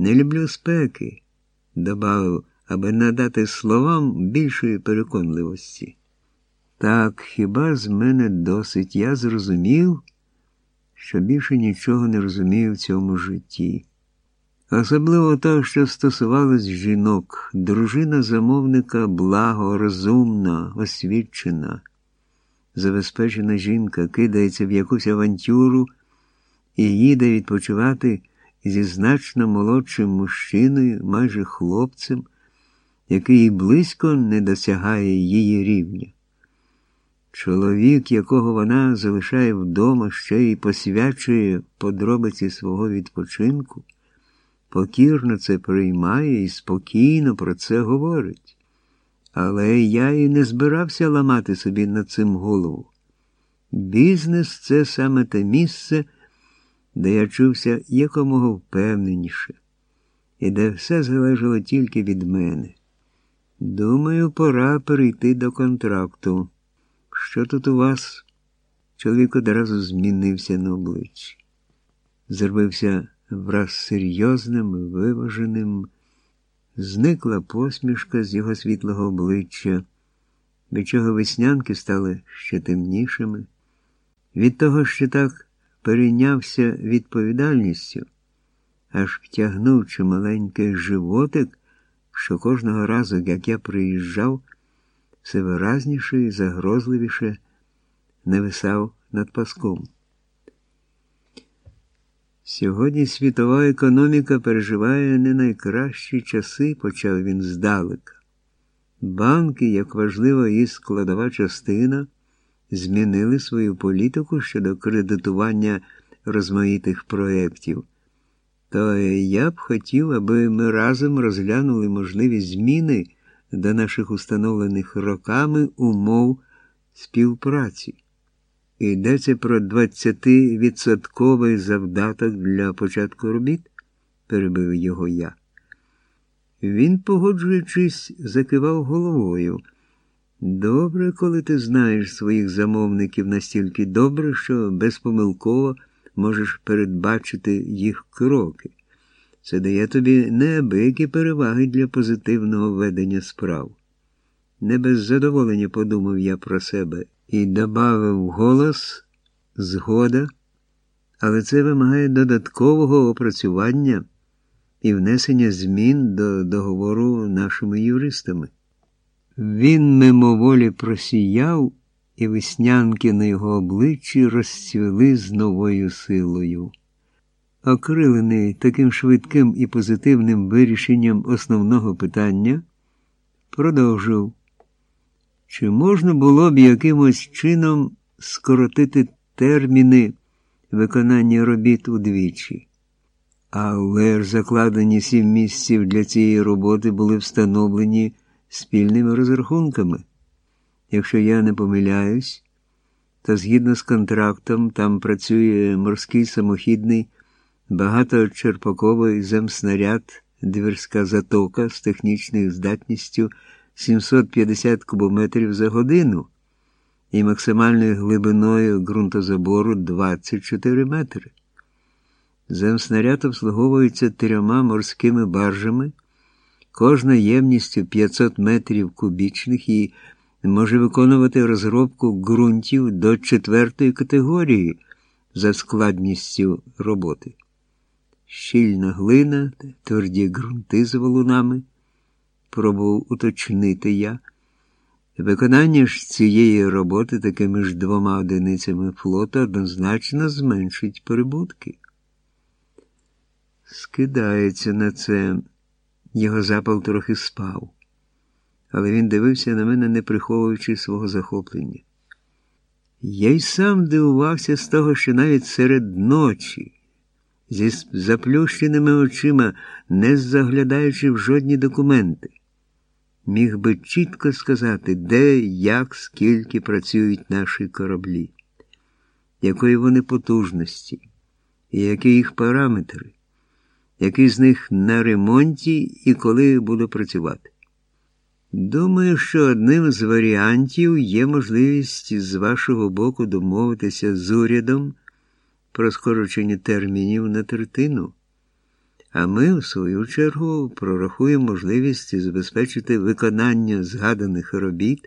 Не люблю спеки, добавив, аби надати словам більшої переконливості. Так, хіба з мене досить я зрозумів, що більше нічого не розумію в цьому житті. Особливо того, що стосувалось жінок, дружина замовника благо, розумна, освічена, забезпечена жінка кидається в якусь авантюру і їде відпочивати зі значно молодшим мужчиною, майже хлопцем, який близько не досягає її рівня. Чоловік, якого вона залишає вдома, ще й посвячує подробиці свого відпочинку, покірно це приймає і спокійно про це говорить. Але я і не збирався ламати собі над цим голову. Бізнес це саме те місце, де я чувся якомога впевненіше, і де все залежало тільки від мене. Думаю, пора перейти до контракту. Що тут у вас? Чоловік одразу змінився на обличчі. Зробився враз серйозним, виваженим, зникла посмішка з його світлого обличчя, від чого веснянки стали ще темнішими. Від того, що так перейнявся відповідальністю, аж втягнув чималенький животик, що кожного разу, як я приїжджав, все виразніше і загрозливіше нависав над паском. Сьогодні світова економіка переживає не найкращі часи, почав він здалека. Банки, як важлива її складова частина, змінили свою політику щодо кредитування розмаїтих проєктів. То я б хотів, аби ми разом розглянули можливі зміни до наших установлених роками умов співпраці. Йдеться про 20% завдаток для початку робіт, перебив його я. Він, погоджуючись, закивав головою. Добре, коли ти знаєш своїх замовників настільки добре, що безпомилково можеш передбачити їх кроки. Це дає тобі неабиякі переваги для позитивного ведення справ. Не без задоволення подумав я про себе і добавив голос згода, але це вимагає додаткового опрацювання і внесення змін до договору нашими юристами. Він мимоволі просіяв, і веснянки на його обличчі розцвіли з новою силою. Окрилений таким швидким і позитивним вирішенням основного питання, продовжив, чи можна було б якимось чином скоротити терміни виконання робіт удвічі? Але ж закладені сім місяців для цієї роботи були встановлені спільними розрахунками. Якщо я не помиляюсь, то згідно з контрактом там працює морський самохідний багаточерпаковий земснаряд Дверська затока з технічною здатністю 750 кубометрів за годину і максимальною глибиною ґрунтозабору 24 метри. Земснаряд обслуговується трьома морськими баржами, кожна ємністю 500 метрів кубічних і може виконувати розробку ґрунтів до четвертої категорії за складністю роботи. Щільна глина, тверді ґрунти з валунами, пробував уточнити я. Виконання ж цієї роботи такими ж двома одиницями флоту однозначно зменшить прибутки. Скидається на це, його запал трохи спав, але він дивився на мене, не приховуючи свого захоплення. Я й сам дивувався з того, що навіть серед ночі, зі заплющеними очима, не заглядаючи в жодні документи, міг би чітко сказати, де, як, скільки працюють наші кораблі, якої вони потужності, і які їх параметри який з них на ремонті і коли буду працювати. Думаю, що одним з варіантів є можливість з вашого боку домовитися з урядом про скорочення термінів на третину, А ми, в свою чергу, прорахуємо можливість забезпечити виконання згаданих робіт